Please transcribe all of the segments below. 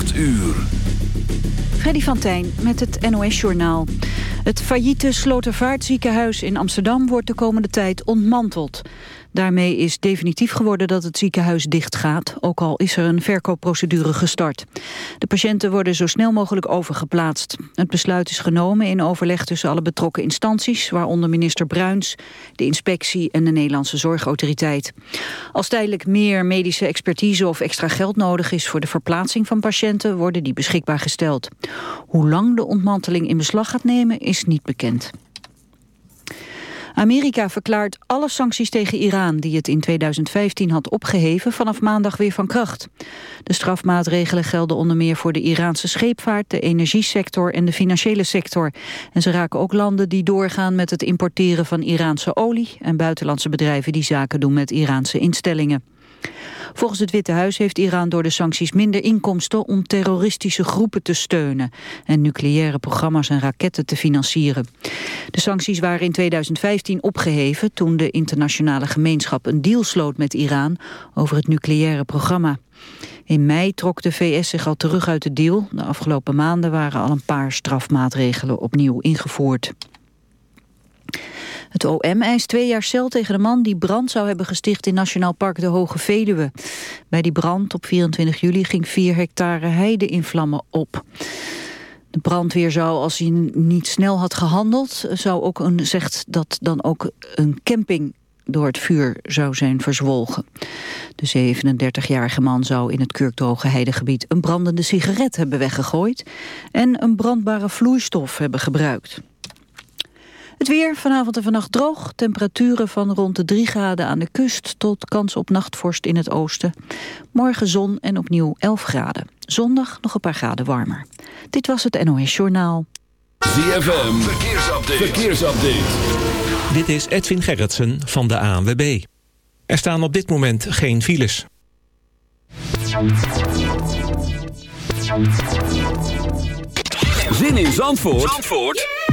8 uur. Freddy van Tijn met het NOS-journaal. Het failliete Slotervaartziekenhuis in Amsterdam wordt de komende tijd ontmanteld. Daarmee is definitief geworden dat het ziekenhuis dichtgaat, ook al is er een verkoopprocedure gestart. De patiënten worden zo snel mogelijk overgeplaatst. Het besluit is genomen in overleg tussen alle betrokken instanties, waaronder minister Bruins, de inspectie en de Nederlandse Zorgautoriteit. Als tijdelijk meer medische expertise of extra geld nodig is voor de verplaatsing van patiënten, worden die beschikbaar gesteld. Hoe lang de ontmanteling in beslag gaat nemen is niet bekend. Amerika verklaart alle sancties tegen Iran die het in 2015 had opgeheven vanaf maandag weer van kracht. De strafmaatregelen gelden onder meer voor de Iraanse scheepvaart, de energiesector en de financiële sector. En ze raken ook landen die doorgaan met het importeren van Iraanse olie en buitenlandse bedrijven die zaken doen met Iraanse instellingen. Volgens het Witte Huis heeft Iran door de sancties minder inkomsten om terroristische groepen te steunen en nucleaire programma's en raketten te financieren. De sancties waren in 2015 opgeheven toen de internationale gemeenschap een deal sloot met Iran over het nucleaire programma. In mei trok de VS zich al terug uit de deal. De afgelopen maanden waren al een paar strafmaatregelen opnieuw ingevoerd. Het OM eist twee jaar cel tegen de man die brand zou hebben gesticht in Nationaal Park de Hoge Veluwe. Bij die brand op 24 juli ging 4 hectare heide in vlammen op. De brandweer zou, als hij niet snel had gehandeld, zou ook een, zegt dat dan ook een camping door het vuur zou zijn verzwolgen. De 37-jarige man zou in het Kurkdroge heidegebied een brandende sigaret hebben weggegooid en een brandbare vloeistof hebben gebruikt. Het weer vanavond en vannacht droog. Temperaturen van rond de 3 graden aan de kust... tot kans op nachtvorst in het oosten. Morgen zon en opnieuw 11 graden. Zondag nog een paar graden warmer. Dit was het NOS Journaal. ZFM, verkeersupdate. verkeersupdate. Dit is Edwin Gerritsen van de ANWB. Er staan op dit moment geen files. Zin in Zandvoort? Zandvoort?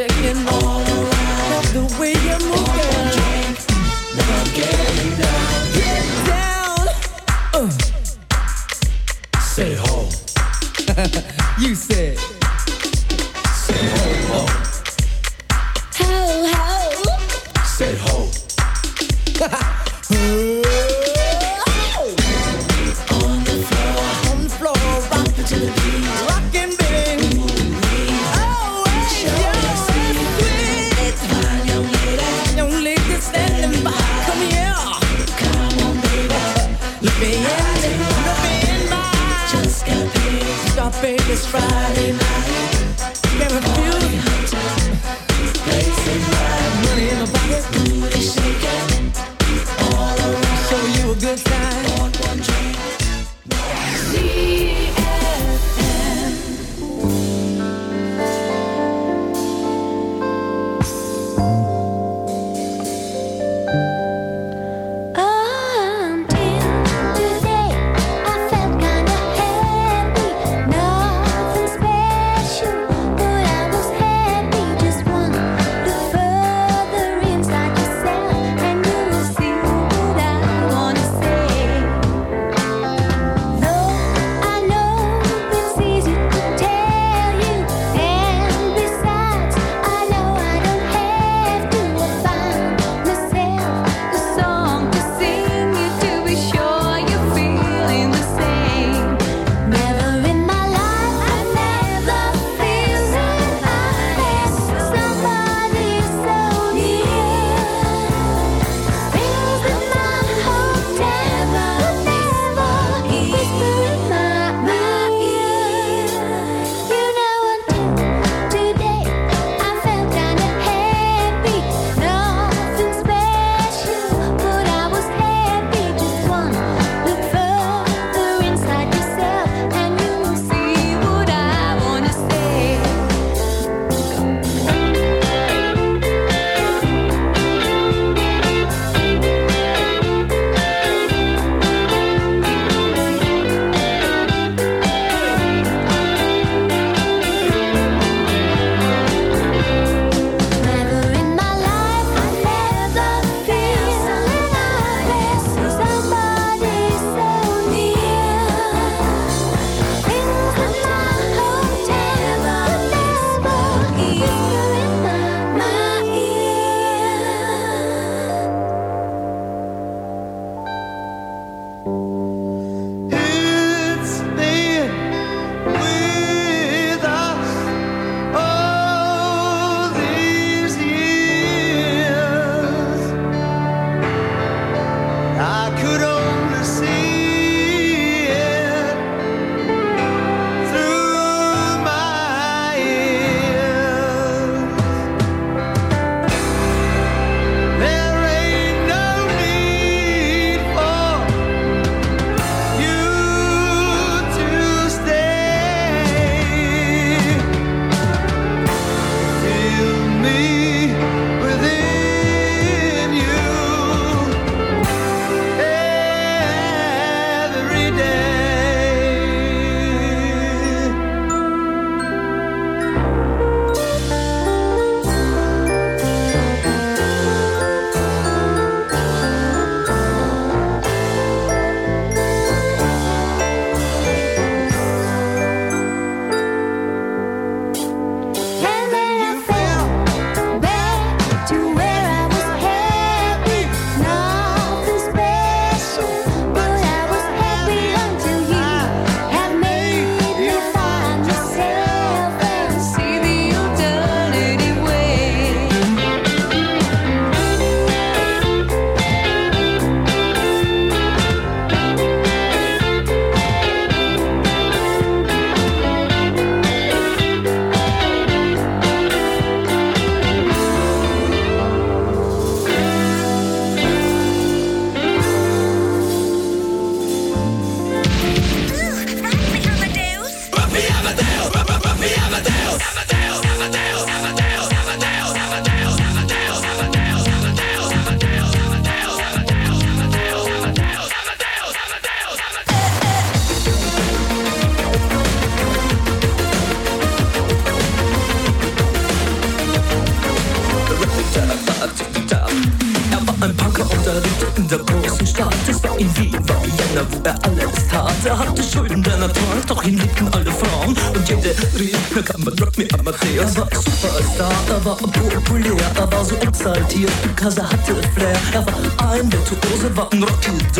Checking on. That's the way you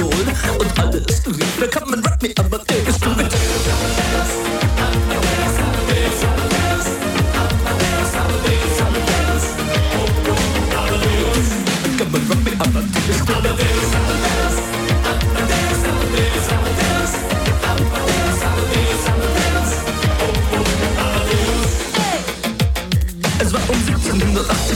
Rockidol. Und alles na kann Rock me Amadeus. Du mit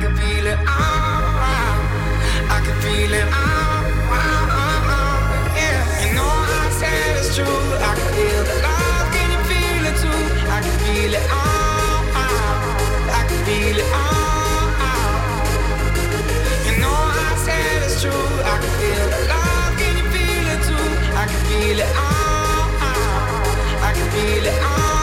could feel it. Oh, I could feel it. Oh, yeah. I said it's true. I could feel the love. Can you feel it too? I could feel it. I could feel it. I said it's true. I can feel the love. Can you feel it too? I can feel it. I can feel it.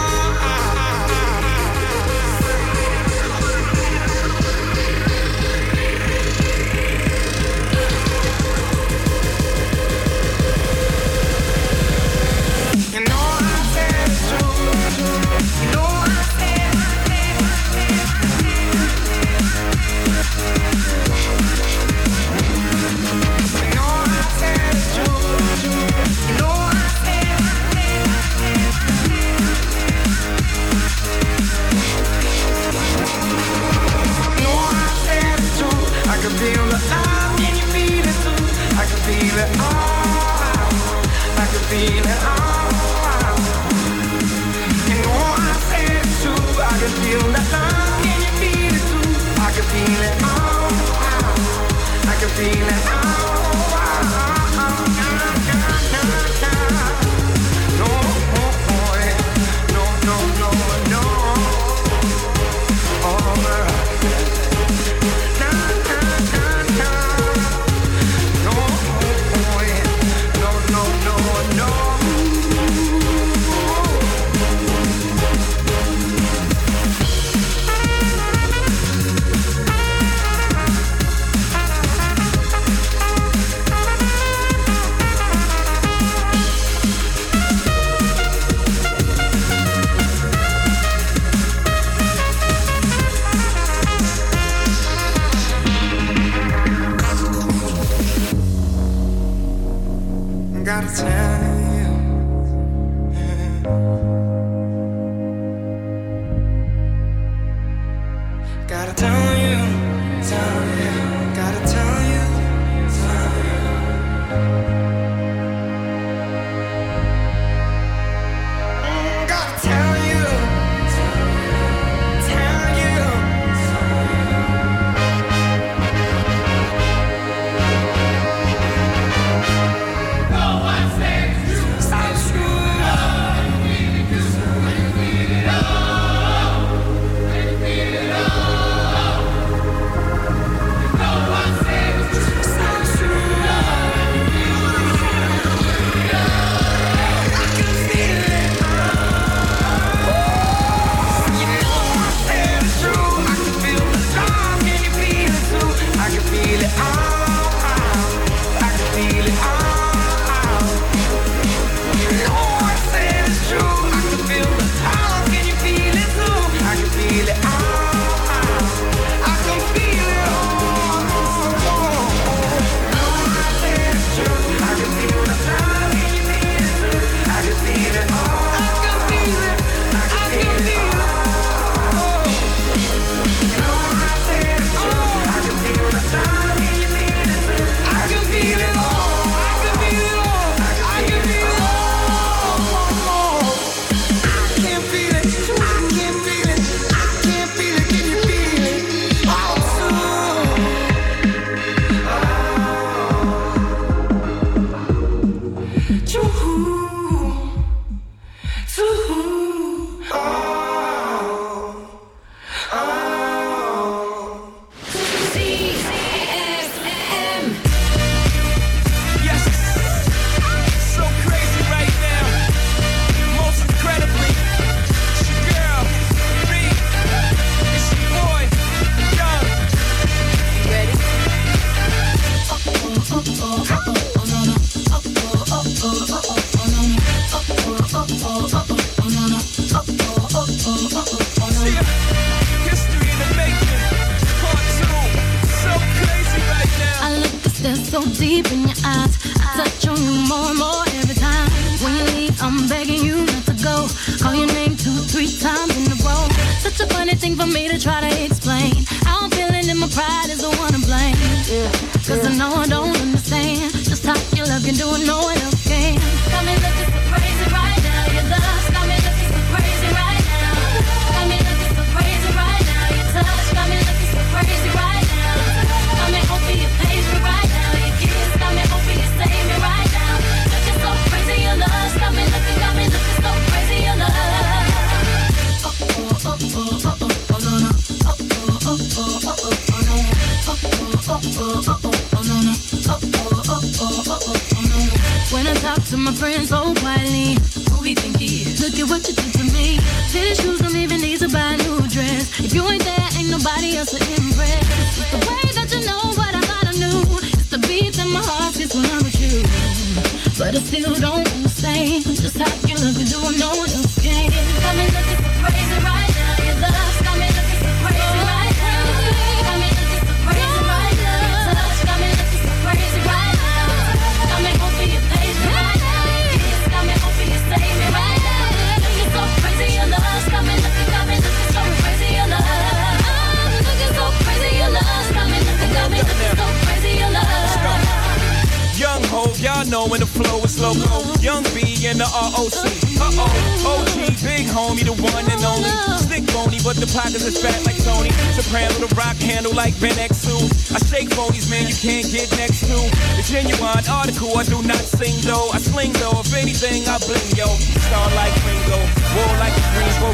so deep in your eyes. I touch on you more and more. Still don't just how you. Young Hov, y'all know when the flow loco. Young B and the ROC. Uh oh, OG, big homie, the one and only. Stick bony, but the pockets is fat like Tony. Soprano, the rock handle like Ben X2. I shake phonies, man, you can't get next to. The genuine article, I do not sing though. I sling though, if anything, I bling yo. Star like Ringo, war like a Greensboro.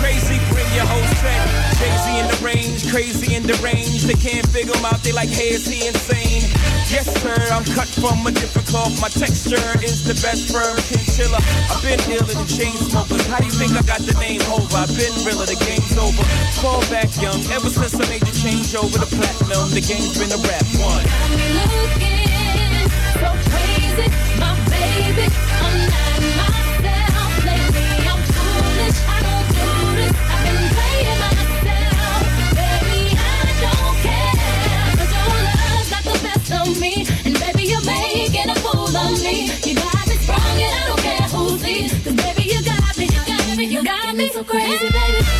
Crazy, bring your whole set. Crazy in the range, crazy in the range. They can't figure him out, they like, hey, is he insane? Yes, sir, I'm cut from a different cloth. My texture is the best firm chinchilla. I've been ill in the chain smokers. How do you think I got the name over? I've been realer, the game's over. Fall back young, ever since I made the change over the platinum, the game's been a rap one. Got me looking so crazy, my baby. I'm not myself lately. I'm foolish. I don't do this. I've been playing myself, baby. I don't your love's got the best of me, and baby you're making a fool of me. You got me sprung, and I don't care who baby you got me, you got me, you got me so crazy, baby.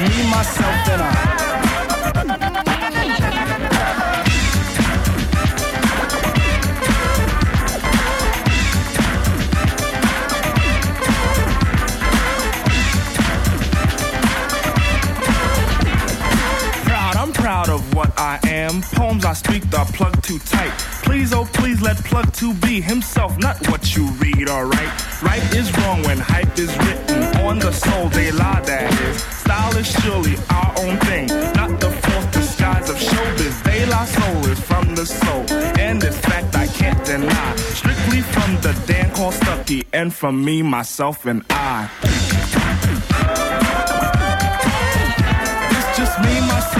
Me, myself, and I. Proud, I'm proud of what I am. Poems I speak the plug too tight. Please, oh please, let plug two be himself, not what you read, alright? Right is wrong when hype is written on the soul, De La, that is. Style is surely our own thing, not the false disguise of showbiz. De La Soul is from the soul, and in fact I can't deny. Strictly from the Dan called Stucky, and from me, myself, and I. It's just me, myself,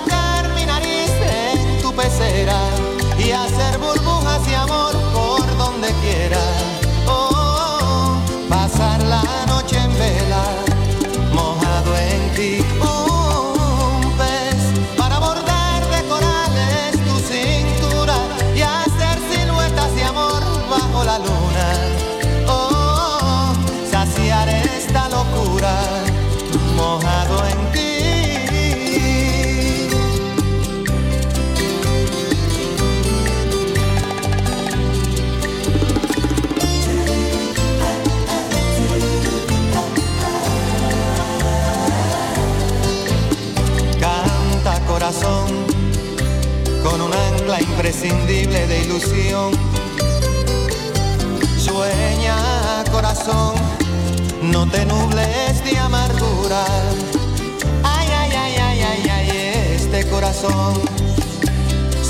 y hacer burbujas de amor por donde quiera. Oh, pasar la noche en vela,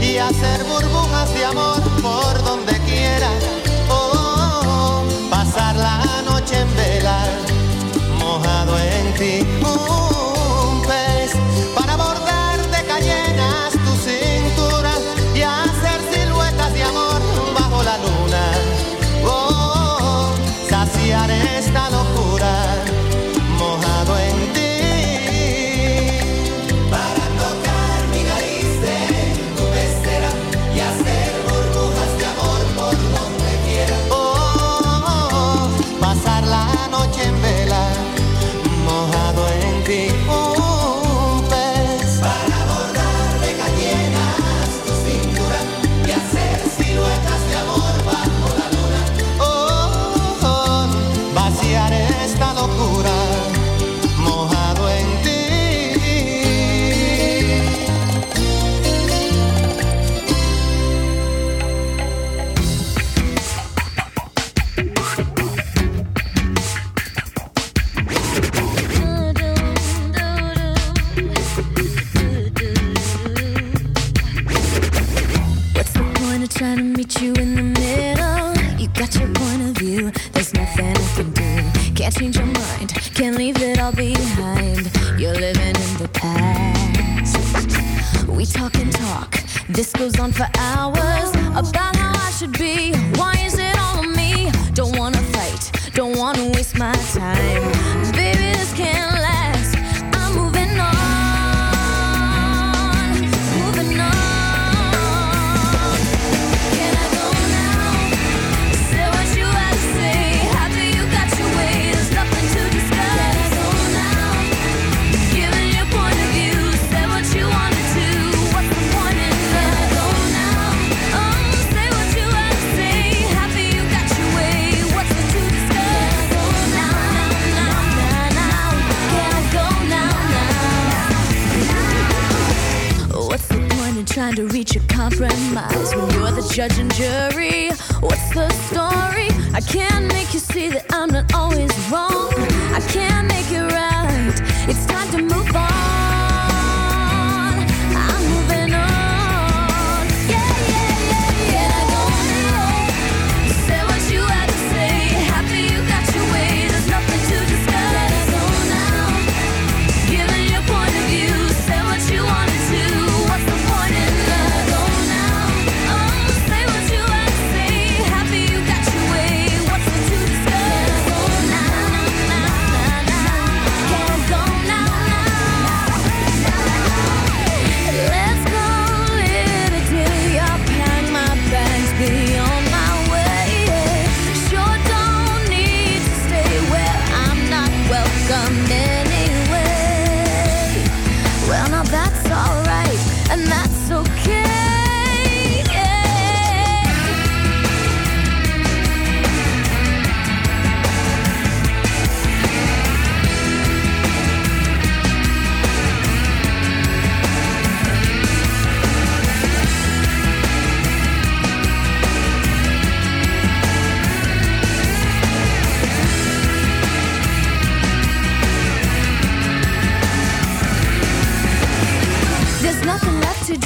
y hacer burbujas de amor por donde quiera.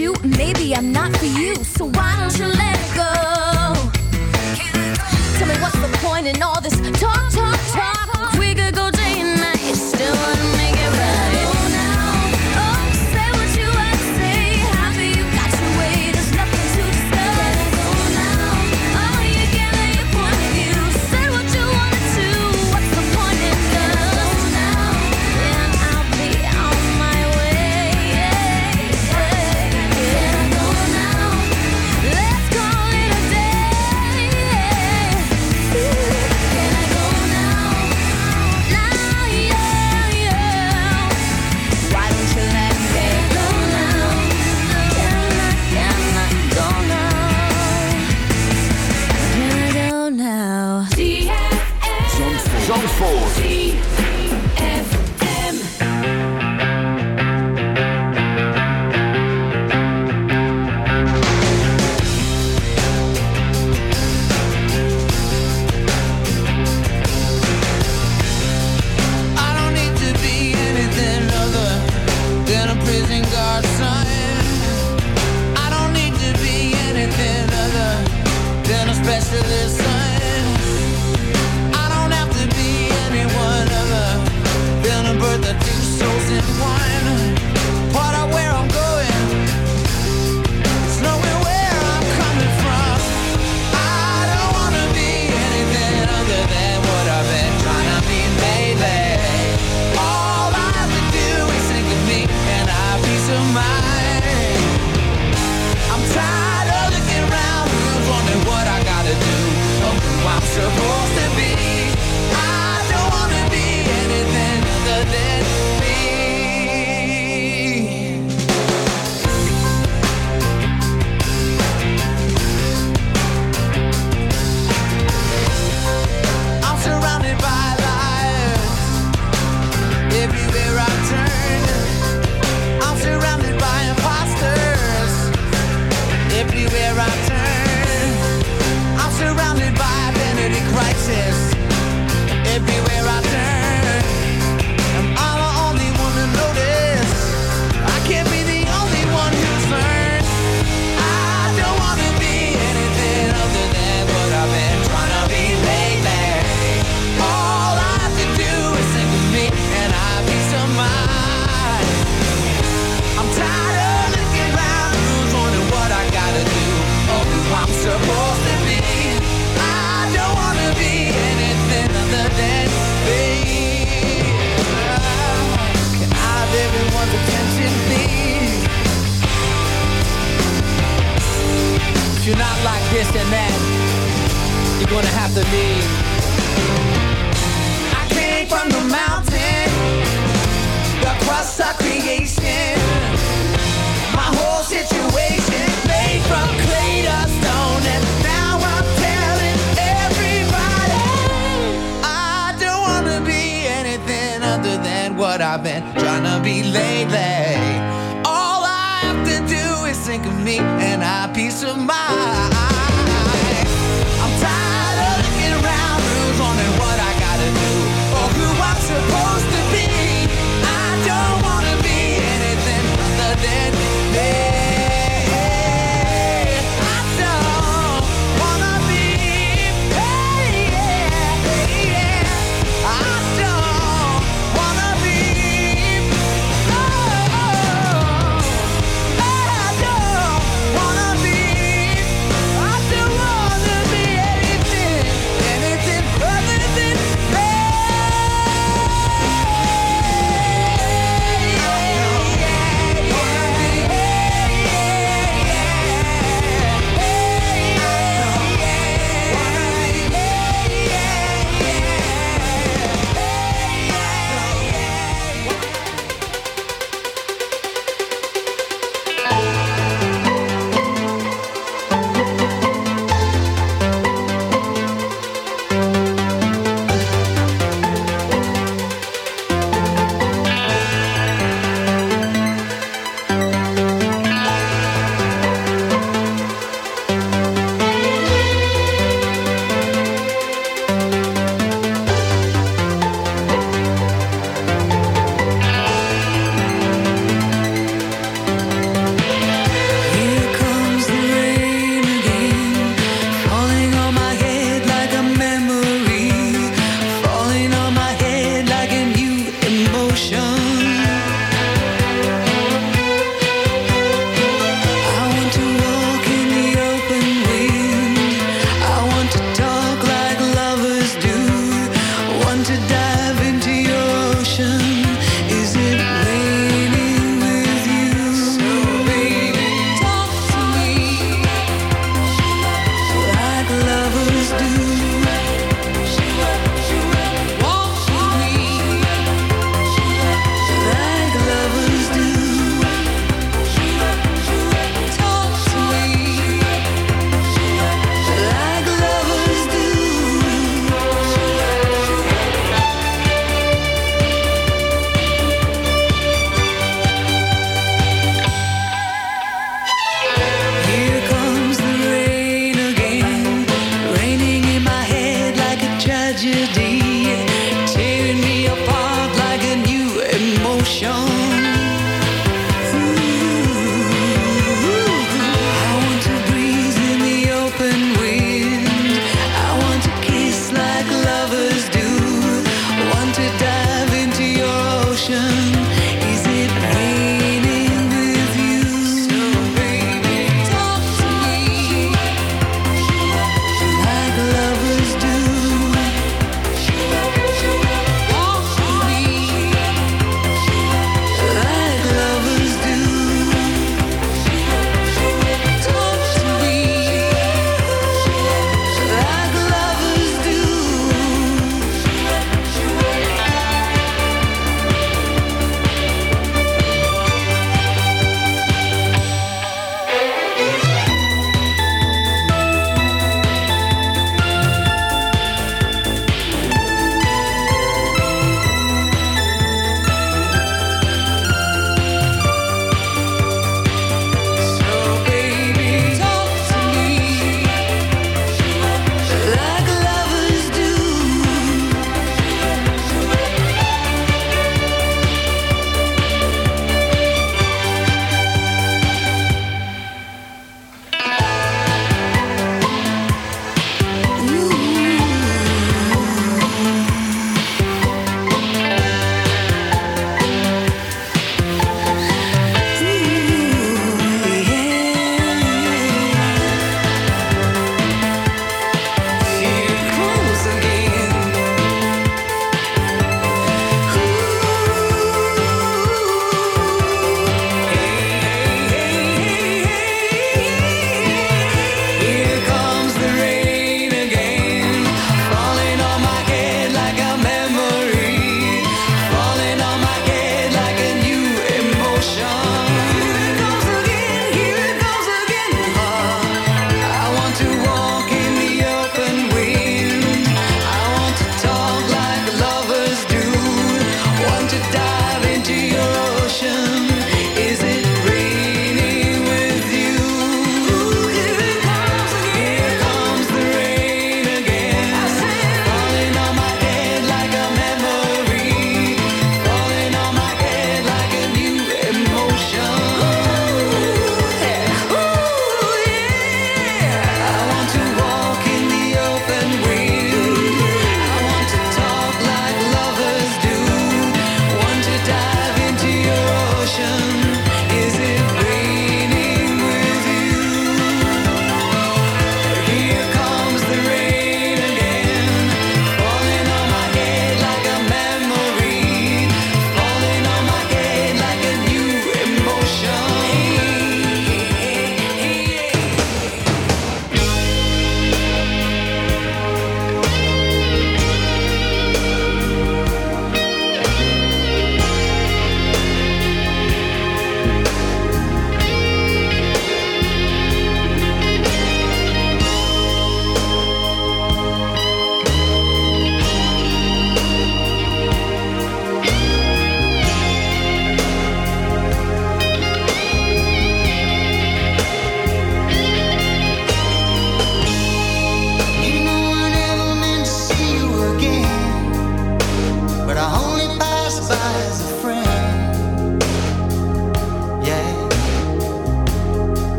do, maybe I'm not for you. So why don't you let it go? Tell me what's the point in all this talk, talk, talk? Wiggle